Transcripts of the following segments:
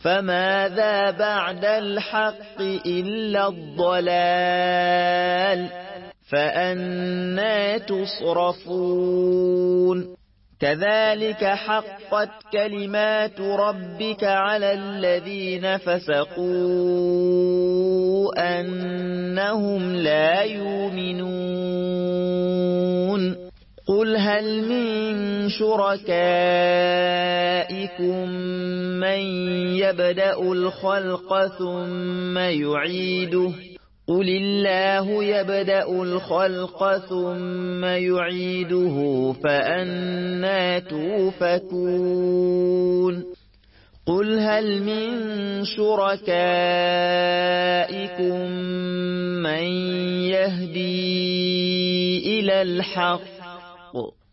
فماذا بعد الحق إلا الضلال فأنا تصرفون كذلك حقت كلمات ربك على الذين فسقوا أنهم لا يؤمنون قل هل من شركائكم من يبدأ الخلق ثم يعيده قل الله يبدأ الخلق ثم يعيده فأنا توفكون قل هل من شركائكم من يهدي إلى الحق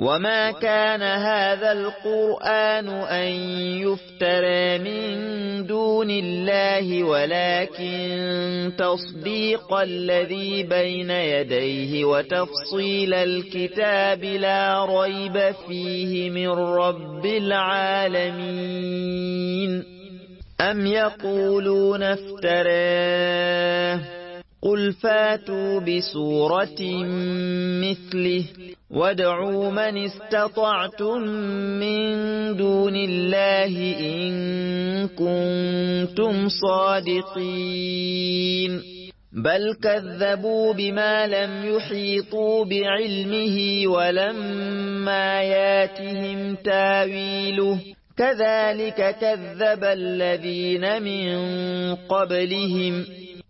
وما كان هذا القرآن أن يفترى من دون الله ولكن تصديق الذي بين يديه وتفصيل الكتاب لا ريب فيه من رب العالمين أم يقولون افتراه قل فاتوا بسورة مثله وادعوا من استطعتم من دون الله إن كنتم صادقين بل كذبوا بما لم يحيطوا بعلمه ولما ياتهم تاويله كذلك كذب الذين من قبلهم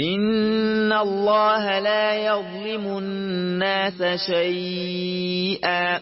إن الله لا يظلم الناس شيئا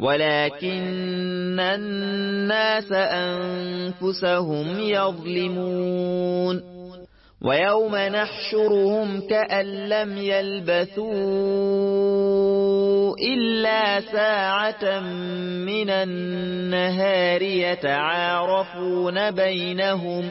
ولكن الناس أنفسهم يظلمون ويوم نحشرهم كأن لم يلبثوا إلا ساعة من النهار يتعارفون بينهم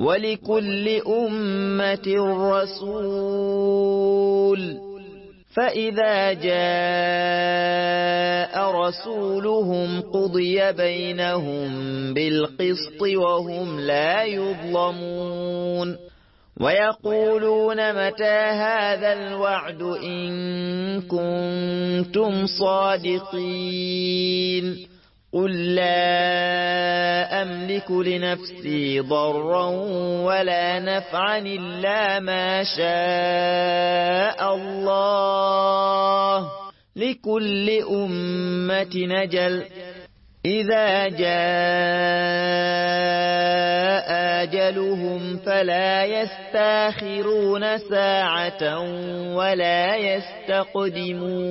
ولكل أمة رسول. فإذا جاء رسولهم قضي بينهم بالقسط وهم لا يظلمون. ويقولون متى هذا الوعد إن كنتم صادقين. قل لا أملك لنفسي ضرا ولا نفعا إلا ما شاء الله لكل أمة نجل إذا جاء أجلهم فلا يستاخرون ساعة ولا يستقدمون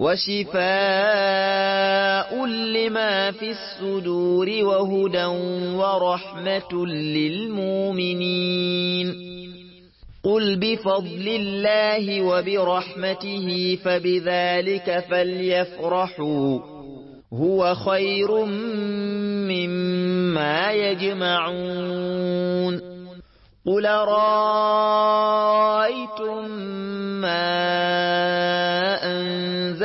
وشفاء لما في الصدور وهدى ورحمة للمؤمنين قل بفضل الله وبرحمته فبذلك فليفرحوا هو خير مما يجمعون قل رأيتم ما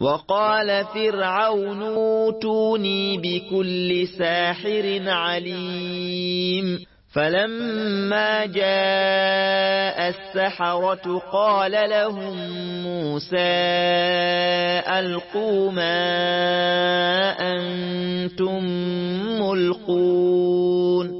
وقال فرعون أوتوني بكل ساحر عليم. فلما جاء السحرة قال لهم موسى ألقوا ما أنتم ملقون.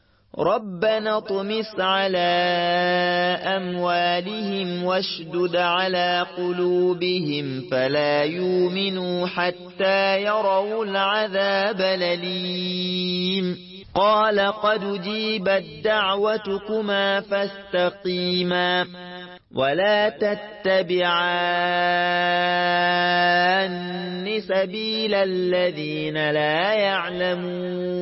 ربنا طمس على أموالهم واشدد على قلوبهم فلا يؤمنوا حتى يروا العذاب لليم قال قد جيبت دعوتكما فاستقيما ولا تتبعان سبيل الذين لا يعلمون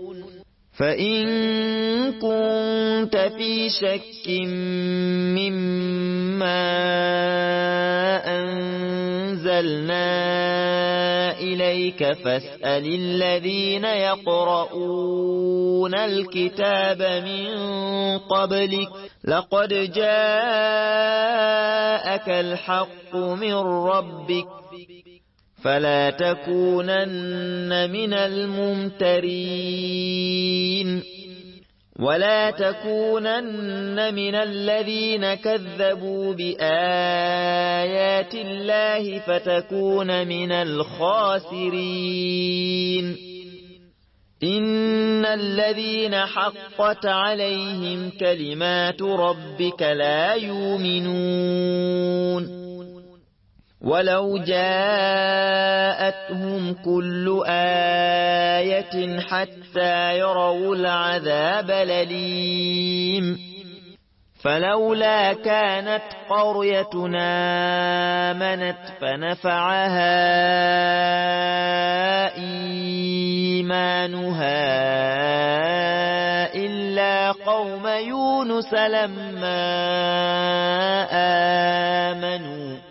فإن كنت في شك مما أنزلنا إليك فاسأل الذين يقرؤون الكتاب من قبلك لقد جاءك الحق من ربك فلا تكونن من الممترين. ولا تكونن من الذين كذبوا بآيات الله فتكون من الخاسرين. إن الذين حقت عليهم كلمات ربك لا يؤمنون. ولو جاءتهم كل آية حتى يروا العذاب لليم فلولا كانت قريتنا آمنت فنفعها إيمانها إلا قوم يونس لما آمنوا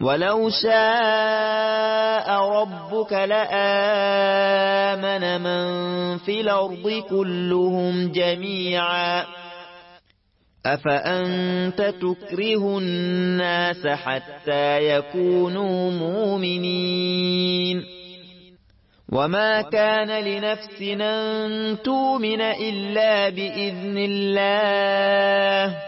ولو شاء ربك لآمن من في الأرض كلهم جميعا أفأنت تكره الناس حتى يكونوا مؤمنين وما كان لنفس أن تؤمن إلا بإذن الله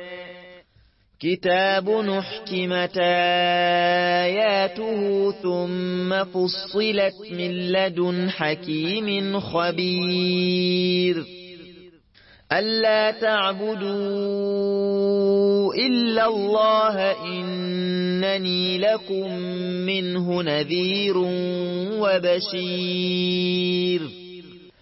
كتاب نحكمت آياته ثم فصلت من لدن حكيم خبير ألا تعبدوا إلا الله إنني لكم منه نذير وبشير